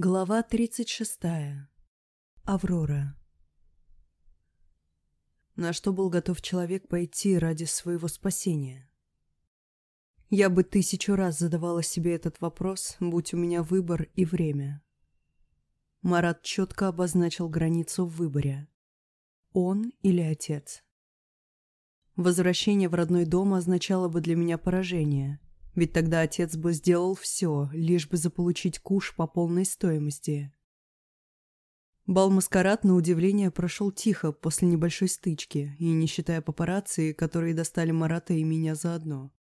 Глава 36. Аврора. На что был готов человек пойти ради своего спасения? Я бы тысячу раз задавала себе этот вопрос, будь у меня выбор и время. Марат четко обозначил границу в выборе. Он или отец. Возвращение в родной дом означало бы для меня поражение – ведь тогда отец бы сделал все, лишь бы заполучить куш по полной стоимости. Бал-маскарад, на удивление, прошел тихо после небольшой стычки, и не считая папарацци, которые достали Марата и меня заодно.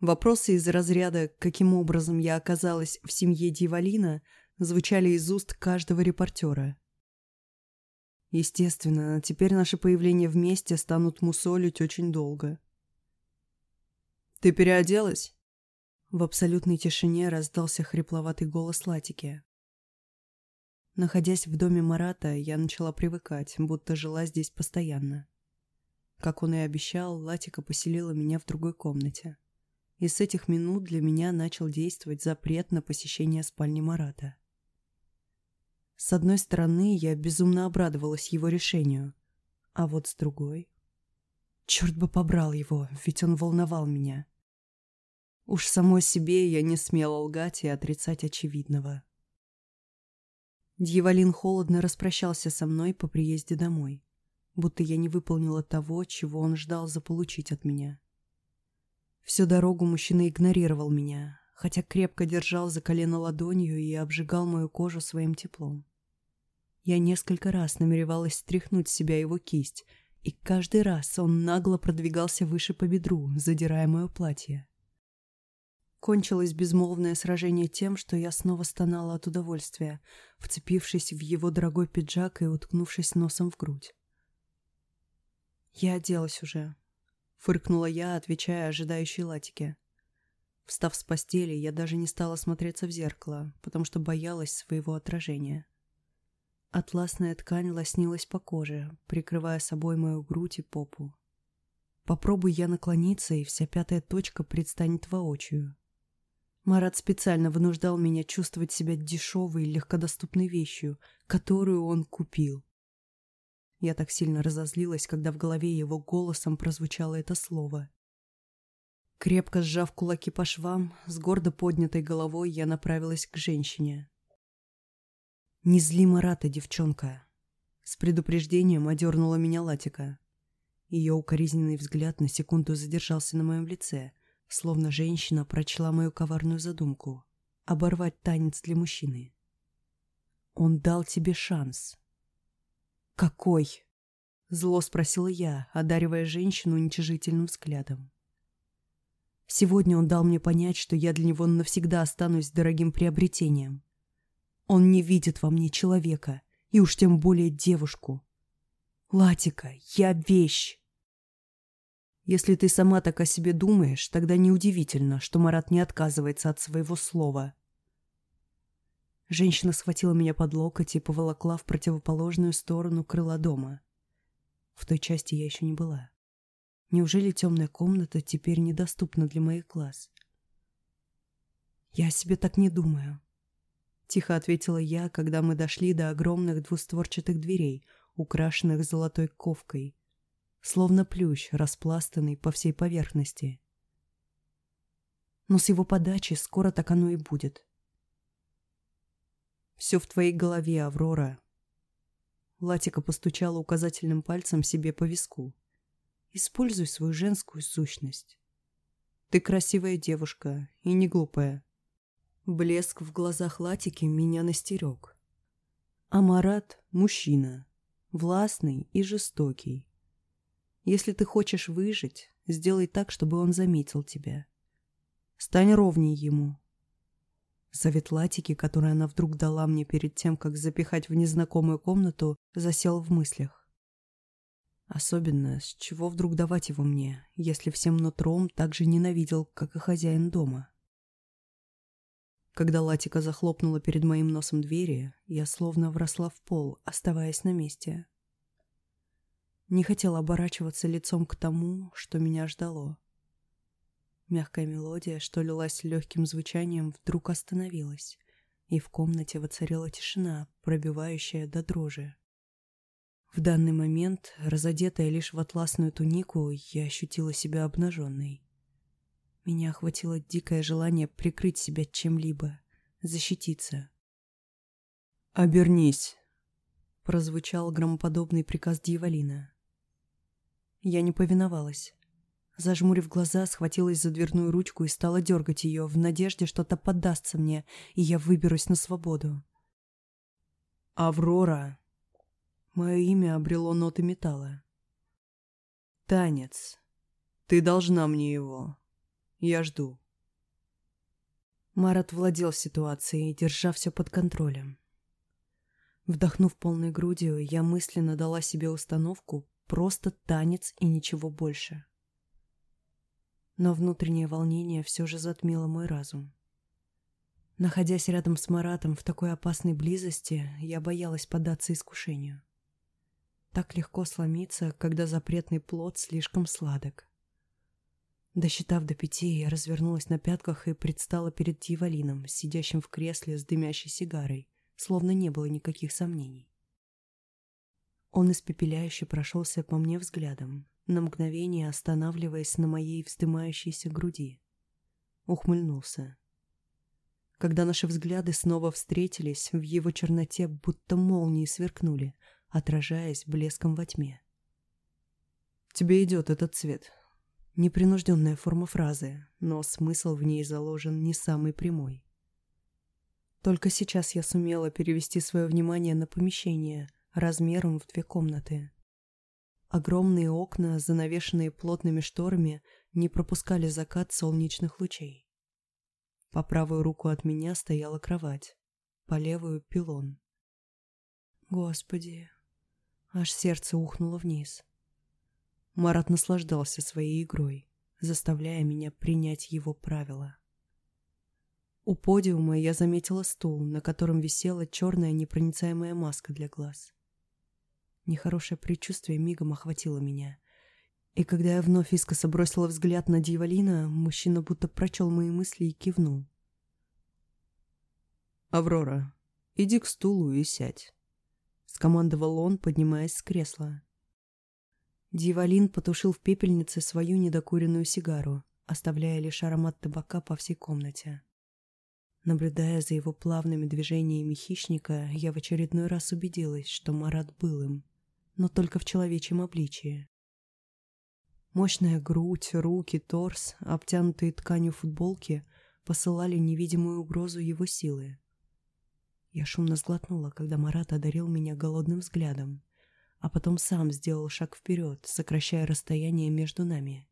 Вопросы из разряда «каким образом я оказалась в семье Дьяволина» звучали из уст каждого репортера. Естественно, теперь наше появление вместе станут мусолить очень долго. «Ты переоделась?» В абсолютной тишине раздался хрипловатый голос Латики. Находясь в доме Марата, я начала привыкать, будто жила здесь постоянно. Как он и обещал, Латика поселила меня в другой комнате. И с этих минут для меня начал действовать запрет на посещение спальни Марата. С одной стороны, я безумно обрадовалась его решению, а вот с другой... Черт бы побрал его, ведь он волновал меня. Уж самой себе я не смела лгать и отрицать очевидного. Дьяволин холодно распрощался со мной по приезде домой, будто я не выполнила того, чего он ждал заполучить от меня. Всю дорогу мужчина игнорировал меня, хотя крепко держал за колено ладонью и обжигал мою кожу своим теплом. Я несколько раз намеревалась стряхнуть с себя его кисть — и каждый раз он нагло продвигался выше по бедру, задирая мое платье. Кончилось безмолвное сражение тем, что я снова стонала от удовольствия, вцепившись в его дорогой пиджак и уткнувшись носом в грудь. «Я оделась уже», — фыркнула я, отвечая ожидающей латике. Встав с постели, я даже не стала смотреться в зеркало, потому что боялась своего отражения. Атласная ткань лоснилась по коже, прикрывая собой мою грудь и попу. Попробуй я наклониться, и вся пятая точка предстанет воочию. Марат специально вынуждал меня чувствовать себя дешевой и легкодоступной вещью, которую он купил. Я так сильно разозлилась, когда в голове его голосом прозвучало это слово. Крепко сжав кулаки по швам, с гордо поднятой головой я направилась к женщине. «Не зли Марата, девчонка!» С предупреждением одернула меня Латика. Ее укоризненный взгляд на секунду задержался на моем лице, словно женщина прочла мою коварную задумку — оборвать танец для мужчины. «Он дал тебе шанс». «Какой?» — зло спросила я, одаривая женщину уничижительным взглядом. «Сегодня он дал мне понять, что я для него навсегда останусь дорогим приобретением. Он не видит во мне человека, и уж тем более девушку. Латика, я вещь. Если ты сама так о себе думаешь, тогда неудивительно, что Марат не отказывается от своего слова. Женщина схватила меня под локоть и поволокла в противоположную сторону крыла дома. В той части я еще не была. Неужели темная комната теперь недоступна для моих глаз? Я о себе так не думаю. — тихо ответила я, когда мы дошли до огромных двустворчатых дверей, украшенных золотой ковкой, словно плющ, распластанный по всей поверхности. Но с его подачи скоро так оно и будет. «Все в твоей голове, Аврора». Латика постучала указательным пальцем себе по виску. «Используй свою женскую сущность. Ты красивая девушка и не глупая. Блеск в глазах Латики меня настерег. А Марат – мужчина, властный и жестокий. Если ты хочешь выжить, сделай так, чтобы он заметил тебя. Стань ровней ему. Совет Латики, который она вдруг дала мне перед тем, как запихать в незнакомую комнату, засел в мыслях. Особенно, с чего вдруг давать его мне, если всем нутром так же ненавидел, как и хозяин дома. Когда Латика захлопнула перед моим носом двери, я словно вросла в пол, оставаясь на месте. Не хотела оборачиваться лицом к тому, что меня ждало. Мягкая мелодия, что лилась легким звучанием, вдруг остановилась, и в комнате воцарила тишина, пробивающая до дрожи. В данный момент, разодетая лишь в атласную тунику, я ощутила себя обнаженной. Меня охватило дикое желание прикрыть себя чем-либо, защититься. «Обернись!» — прозвучал громоподобный приказ дьяволина. Я не повиновалась. Зажмурив глаза, схватилась за дверную ручку и стала дергать ее, в надежде, что-то поддастся мне, и я выберусь на свободу. «Аврора!» Мое имя обрело ноты металла. «Танец. Ты должна мне его. Я жду». Марат владел ситуацией, держа все под контролем. Вдохнув полной грудью, я мысленно дала себе установку Просто танец и ничего больше. Но внутреннее волнение все же затмило мой разум. Находясь рядом с Маратом в такой опасной близости, я боялась поддаться искушению. Так легко сломиться, когда запретный плод слишком сладок. Досчитав до пяти, я развернулась на пятках и предстала перед дьяволином, сидящим в кресле с дымящей сигарой, словно не было никаких сомнений. Он испепеляюще прошелся по мне взглядом, на мгновение останавливаясь на моей вздымающейся груди. Ухмыльнулся. Когда наши взгляды снова встретились, в его черноте будто молнии сверкнули, отражаясь блеском во тьме. «Тебе идет этот цвет». Непринужденная форма фразы, но смысл в ней заложен не самый прямой. Только сейчас я сумела перевести свое внимание на помещение, размером в две комнаты. Огромные окна, занавешенные плотными шторами, не пропускали закат солнечных лучей. По правую руку от меня стояла кровать, по левую — пилон. Господи, аж сердце ухнуло вниз. Марат наслаждался своей игрой, заставляя меня принять его правила. У подиума я заметила стул, на котором висела черная непроницаемая маска для глаз. Нехорошее предчувствие мигом охватило меня. И когда я вновь искоса бросила взгляд на Дьяволина, мужчина будто прочел мои мысли и кивнул. «Аврора, иди к стулу и сядь», — скомандовал он, поднимаясь с кресла. Дьяволин потушил в пепельнице свою недокуренную сигару, оставляя лишь аромат табака по всей комнате. Наблюдая за его плавными движениями хищника, я в очередной раз убедилась, что Марат был им но только в человечьем обличии. Мощная грудь, руки, торс, обтянутые тканью футболки посылали невидимую угрозу его силы. Я шумно сглотнула, когда Марат одарил меня голодным взглядом, а потом сам сделал шаг вперед, сокращая расстояние между нами.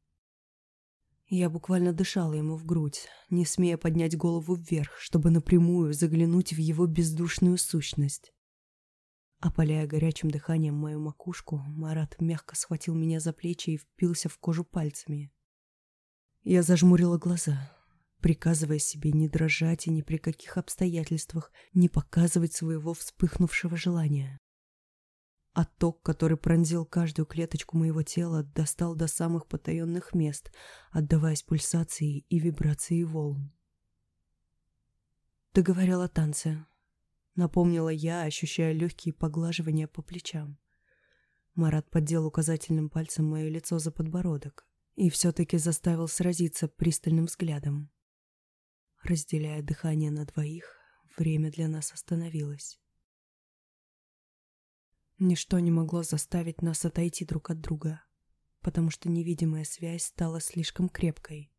Я буквально дышала ему в грудь, не смея поднять голову вверх, чтобы напрямую заглянуть в его бездушную сущность. Опаляя горячим дыханием мою макушку, Марат мягко схватил меня за плечи и впился в кожу пальцами. Я зажмурила глаза, приказывая себе не дрожать и ни при каких обстоятельствах не показывать своего вспыхнувшего желания. Отток, который пронзил каждую клеточку моего тела, достал до самых потаенных мест, отдаваясь пульсации и вибрации волн. «Ты говорил о танце», Напомнила я, ощущая легкие поглаживания по плечам. Марат поддел указательным пальцем мое лицо за подбородок и все-таки заставил сразиться пристальным взглядом. Разделяя дыхание на двоих, время для нас остановилось. Ничто не могло заставить нас отойти друг от друга, потому что невидимая связь стала слишком крепкой.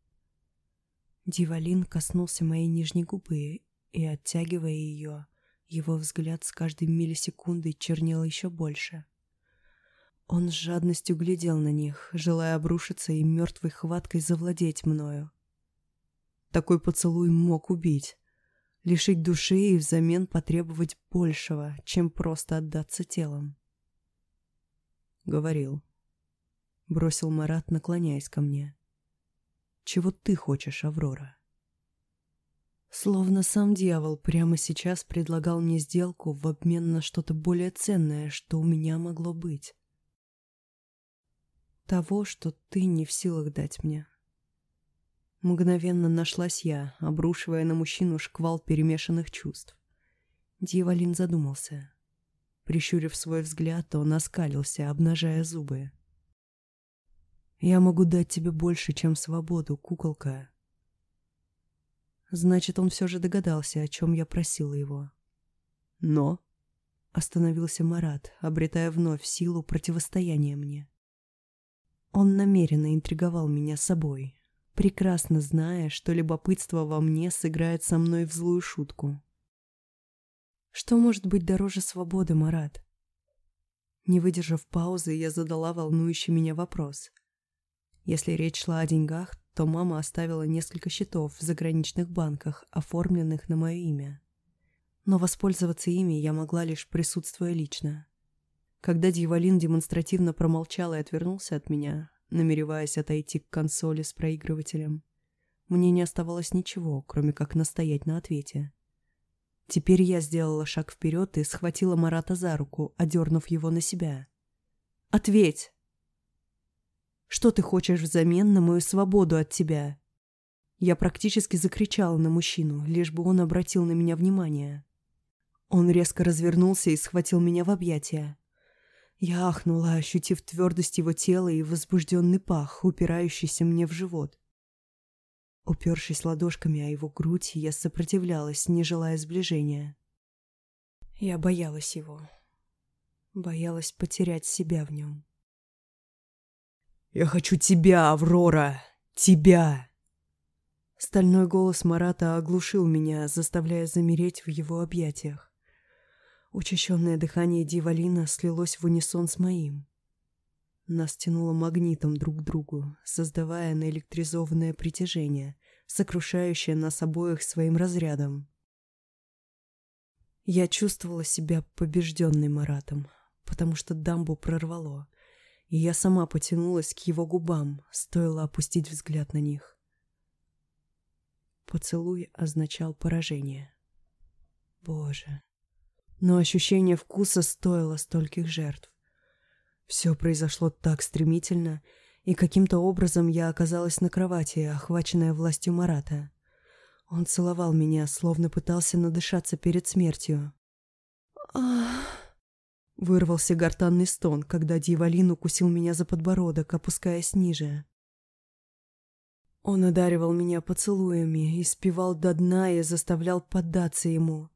Дивалин коснулся моей нижней губы и, оттягивая ее, его взгляд с каждой миллисекундой чернел еще больше. Он с жадностью глядел на них, желая обрушиться и мертвой хваткой завладеть мною. Такой поцелуй мог убить, лишить души и взамен потребовать большего, чем просто отдаться телом. Говорил. Бросил Марат, наклоняясь ко мне. «Чего ты хочешь, Аврора?» Словно сам дьявол прямо сейчас предлагал мне сделку в обмен на что-то более ценное, что у меня могло быть. Того, что ты не в силах дать мне. Мгновенно нашлась я, обрушивая на мужчину шквал перемешанных чувств. Дьяволин задумался. Прищурив свой взгляд, он оскалился, обнажая зубы. «Я могу дать тебе больше, чем свободу, куколка». Значит, он все же догадался, о чем я просила его. «Но...» — остановился Марат, обретая вновь силу противостояния мне. Он намеренно интриговал меня собой, прекрасно зная, что любопытство во мне сыграет со мной в злую шутку. Что может быть дороже свободы, Марат? Не выдержав паузы, я задала волнующий меня вопрос. Если речь шла о деньгах, то мама оставила несколько счетов в заграничных банках, оформленных на мое имя. Но воспользоваться ими я могла лишь присутствуя лично. Когда Дьяволин демонстративно промолчал и отвернулся от меня, намереваясь отойти к консоли с проигрывателем, мне не оставалось ничего, кроме как настоять на ответе. Теперь я сделала шаг вперед и схватила Марата за руку, одернув его на себя. «Ответь! Что ты хочешь взамен на мою свободу от тебя?» Я практически закричала на мужчину, лишь бы он обратил на меня внимание. Он резко развернулся и схватил меня в объятия. Я ахнула, ощутив твердость его тела и возбужденный пах, упирающийся мне в живот. Упершись ладошками о его грудь, я сопротивлялась, не желая сближения. Я боялась его. Боялась потерять себя в нем. «Я хочу тебя, Аврора! Тебя!» Стальной голос Марата оглушил меня, заставляя замереть в его объятиях. Учащенное дыхание Дивалина слилось в унисон с моим. Нас тянуло магнитом друг к другу, создавая наэлектризованное притяжение, сокрушающее нас обоих своим разрядом. Я чувствовала себя побежденной Маратом, потому что дамбу прорвало, и я сама потянулась к его губам, стоило опустить взгляд на них. Поцелуй означал поражение. Боже. Но ощущение вкуса стоило стольких жертв. Все произошло так стремительно, и каким-то образом я оказалась на кровати, охваченная властью Марата. Он целовал меня, словно пытался надышаться перед смертью. «Ах!» Вырвался гортанный стон, когда Дьяволин укусил меня за подбородок, опускаясь ниже. Он одаривал меня поцелуями, испевал до дна и заставлял поддаться ему.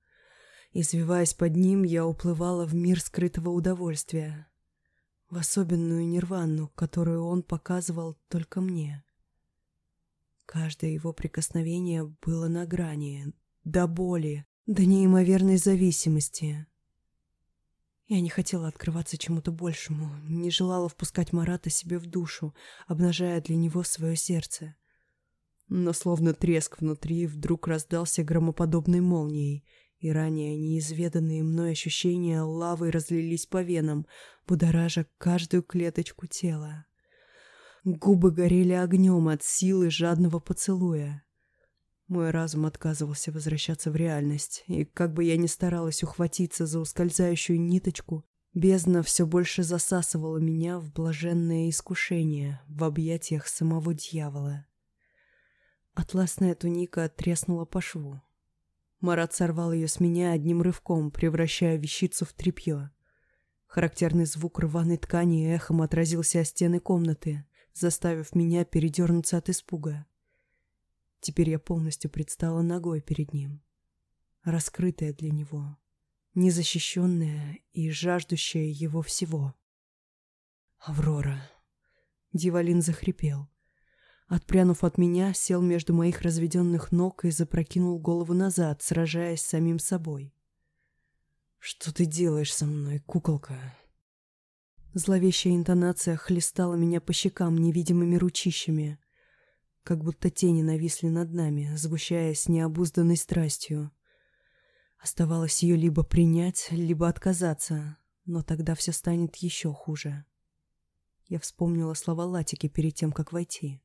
Извиваясь под ним, я уплывала в мир скрытого удовольствия в особенную нирвану, которую он показывал только мне. Каждое его прикосновение было на грани, до боли, до неимоверной зависимости. Я не хотела открываться чему-то большему, не желала впускать Марата себе в душу, обнажая для него свое сердце. Но словно треск внутри вдруг раздался громоподобной молнией, и ранее неизведанные мной ощущения лавы разлились по венам, будоража каждую клеточку тела. Губы горели огнем от силы жадного поцелуя. Мой разум отказывался возвращаться в реальность, и как бы я ни старалась ухватиться за ускользающую ниточку, бездна все больше засасывала меня в блаженное искушение в объятиях самого дьявола. Атласная туника треснула по шву. Марат сорвал ее с меня одним рывком, превращая вещицу в тряпье. Характерный звук рваной ткани эхом отразился о стены комнаты, заставив меня передернуться от испуга. Теперь я полностью предстала ногой перед ним, раскрытая для него, незащищенная и жаждущая его всего. «Аврора!» Дивалин захрипел. Отпрянув от меня, сел между моих разведенных ног и запрокинул голову назад, сражаясь с самим собой. «Что ты делаешь со мной, куколка?» Зловещая интонация хлестала меня по щекам невидимыми ручищами, как будто тени нависли над нами, сгущаясь необузданной страстью. Оставалось ее либо принять, либо отказаться, но тогда все станет еще хуже. Я вспомнила слова Латики перед тем, как войти.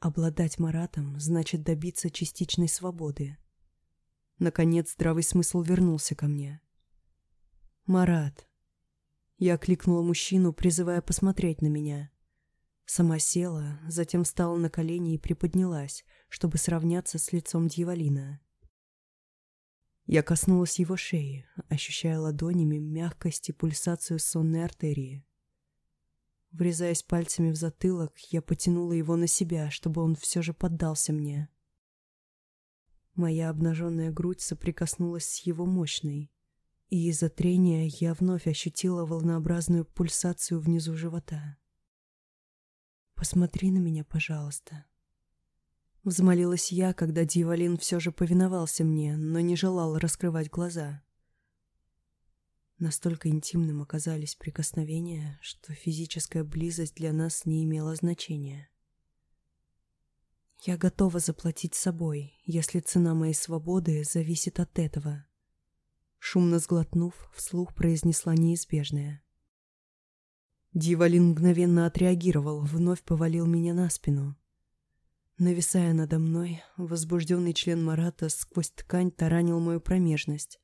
Обладать Маратом значит добиться частичной свободы. Наконец здравый смысл вернулся ко мне. «Марат!» Я окликнула мужчину, призывая посмотреть на меня. Сама села, затем встала на колени и приподнялась, чтобы сравняться с лицом дьяволина. Я коснулась его шеи, ощущая ладонями мягкость и пульсацию сонной артерии. Врезаясь пальцами в затылок, я потянула его на себя, чтобы он все же поддался мне. Моя обнаженная грудь соприкоснулась с его мощной, и из-за трения я вновь ощутила волнообразную пульсацию внизу живота. «Посмотри на меня, пожалуйста», Взмолилась я, когда Дьяволин все же повиновался мне, но не желал раскрывать глаза. Настолько интимным оказались прикосновения, что физическая близость для нас не имела значения. Я готова заплатить собой, если цена моей свободы зависит от этого. Шумно сглотнув, вслух произнесла неизбежное. Дьяволин мгновенно отреагировал, вновь повалил меня на спину. Нависая надо мной, возбужденный член Марата сквозь ткань таранил мою промежность.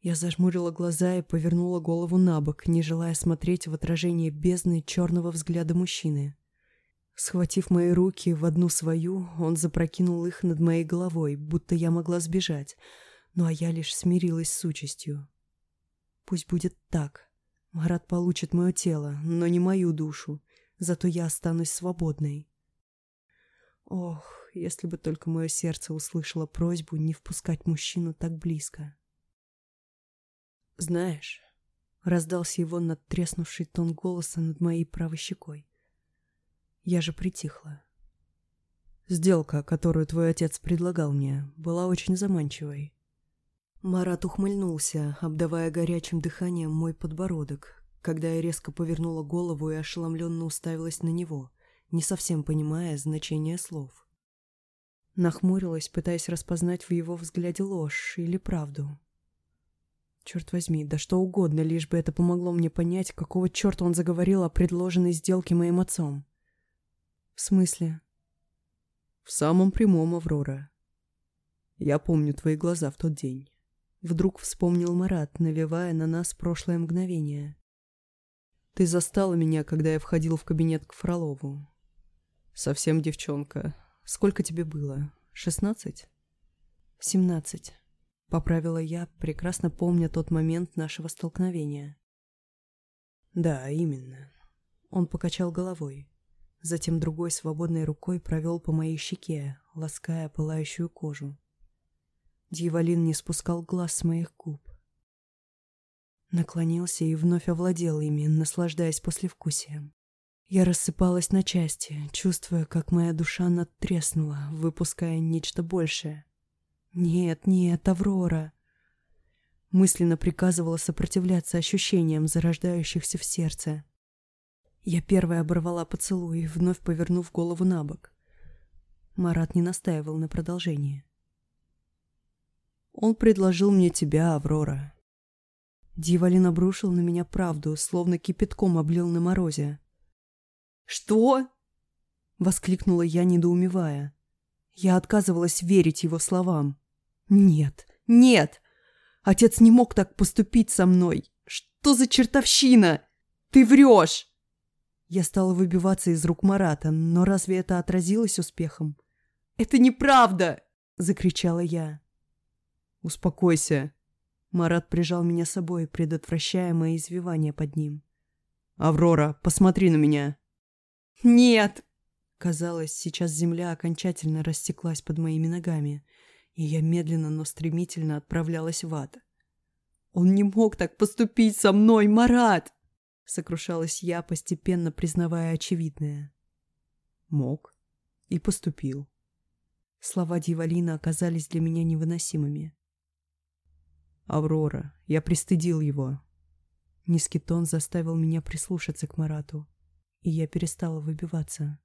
Я зажмурила глаза и повернула голову на бок, не желая смотреть в отражение бездны черного взгляда мужчины. Схватив мои руки в одну свою, он запрокинул их над моей головой, будто я могла сбежать, ну а я лишь смирилась с участью. Пусть будет так. Марат получит мое тело, но не мою душу, зато я останусь свободной. Ох, если бы только мое сердце услышало просьбу не впускать мужчину так близко. «Знаешь...» — раздался его надтреснувший тон голоса над моей правой щекой. Я же притихла. Сделка, которую твой отец предлагал мне, была очень заманчивой. Марат ухмыльнулся, обдавая горячим дыханием мой подбородок, когда я резко повернула голову и ошеломленно уставилась на него — не совсем понимая значение слов. Нахмурилась, пытаясь распознать в его взгляде ложь или правду. Черт возьми, да что угодно, лишь бы это помогло мне понять, какого черта он заговорил о предложенной сделке моим отцом. В смысле? В самом прямом, Аврора. Я помню твои глаза в тот день. Вдруг вспомнил Марат, навевая на нас прошлое мгновение. Ты застала меня, когда я входил в кабинет к Фролову. «Совсем девчонка. Сколько тебе было? Шестнадцать?» «Семнадцать», — поправила я, прекрасно помня тот момент нашего столкновения. «Да, именно». Он покачал головой. Затем другой свободной рукой провел по моей щеке, лаская пылающую кожу. Дьяволин не спускал глаз с моих губ. Наклонился и вновь овладел ими, наслаждаясь послевкусием. Я рассыпалась на части, чувствуя, как моя душа надтреснула, выпуская нечто большее. «Нет, нет, Аврора!» Мысленно приказывала сопротивляться ощущениям, зарождающихся в сердце. Я первая оборвала поцелуй, вновь повернув голову на бок. Марат не настаивал на продолжении. «Он предложил мне тебя, Аврора». Дьяволин обрушил на меня правду, словно кипятком облил на морозе. «Что?» — воскликнула я, недоумевая. Я отказывалась верить его словам. «Нет, нет! Отец не мог так поступить со мной! Что за чертовщина? Ты врешь!» Я стала выбиваться из рук Марата, но разве это отразилось успехом? «Это неправда!» — закричала я. «Успокойся!» Марат прижал меня собой, предотвращая мои извивания под ним. «Аврора, посмотри на меня!» «Нет!» Казалось, сейчас земля окончательно растеклась под моими ногами, и я медленно, но стремительно отправлялась в ад. «Он не мог так поступить со мной, Марат!» Сокрушалась я, постепенно признавая очевидное. Мог. И поступил. Слова Дьяволина оказались для меня невыносимыми. «Аврора, я пристыдил его». Низкий тон заставил меня прислушаться к Марату и я перестала выбиваться.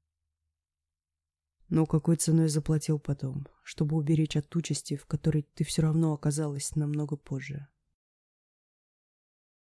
Но какой ценой заплатил потом, чтобы уберечь от участи, в которой ты все равно оказалась намного позже?